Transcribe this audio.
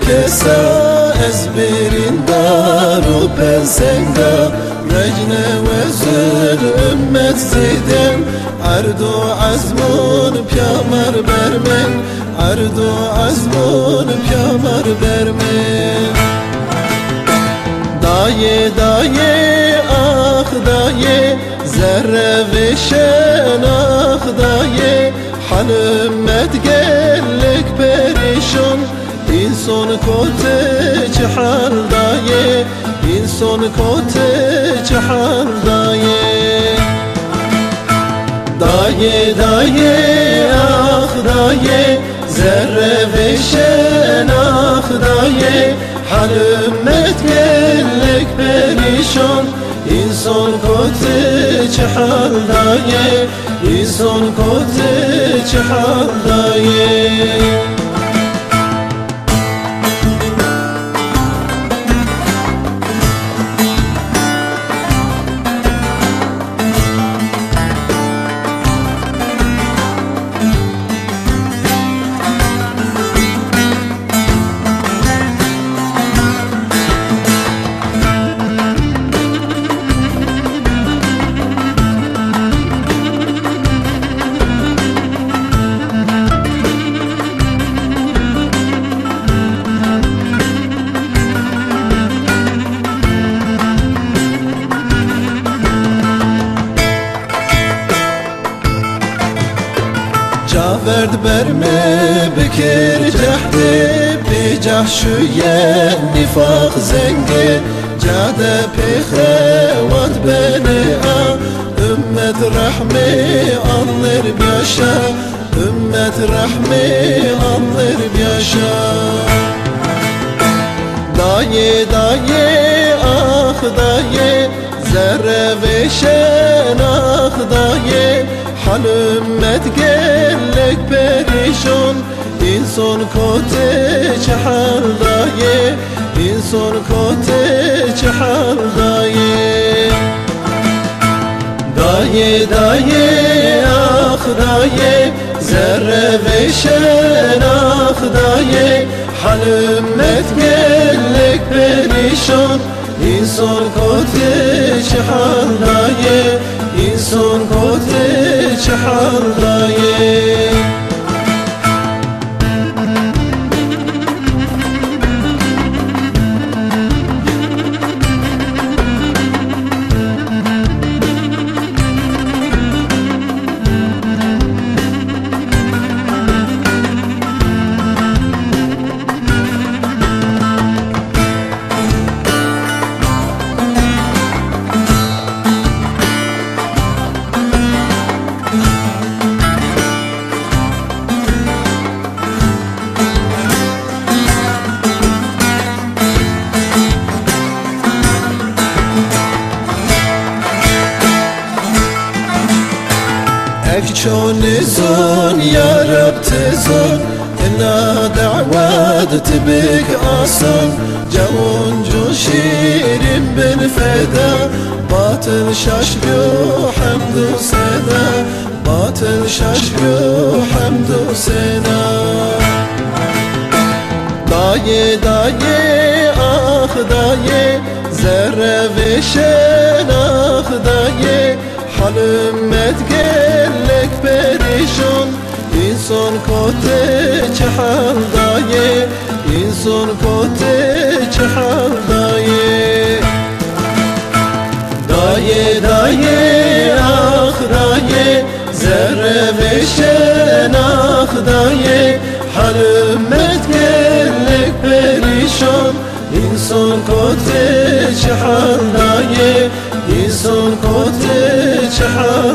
esa ez birindar u pensenga Rejne ve zül ümmet zidem Ardu azmun piyamar bermen. Ardu azmun piyamar bermen. Daye daye ah daye. Zerre ve şen ah daye. Hal ümmet gellik perişan İnsan kote çihal daye İnsan kote çihal daye Daye daye ah daye Zerre ve şen ah daye. Hal ümmet gellik perişan İnsan kote çihal daye İnsan kote çihal daye Caverd berme bikir cehdi Bijah şüye nifak zengi Cade peyhevat beni a Ümmet rahmi anlar byaşa Ümmet rahmi anlar byaşa Daye daye ah daye Zerre ve şen ah daye Hal ümmet gelek perişan İnsan kote çahal daye İnsan kote çahal daye. Daye ah daye Zerre ve şen ah daye. Hal ümmet gelek perişan İnsan kote çahal daye İnsan kote çahal daye اك شون زون يا رب تزون إنا دعوات تبك أصل جون جو شير بالفدا باطل شاشقو حمد وسنا باطل شاشقو حمد وسنا داye daye ah daye Zerre ve şen ah daye Hal پریشان انسان کته چه حال دایه انسان کته چه حال دایه دایه دایه آخ دایه ناخ دایه حلمت گلک پریشان. انسان کته چه حال دایه انسان کته چه حال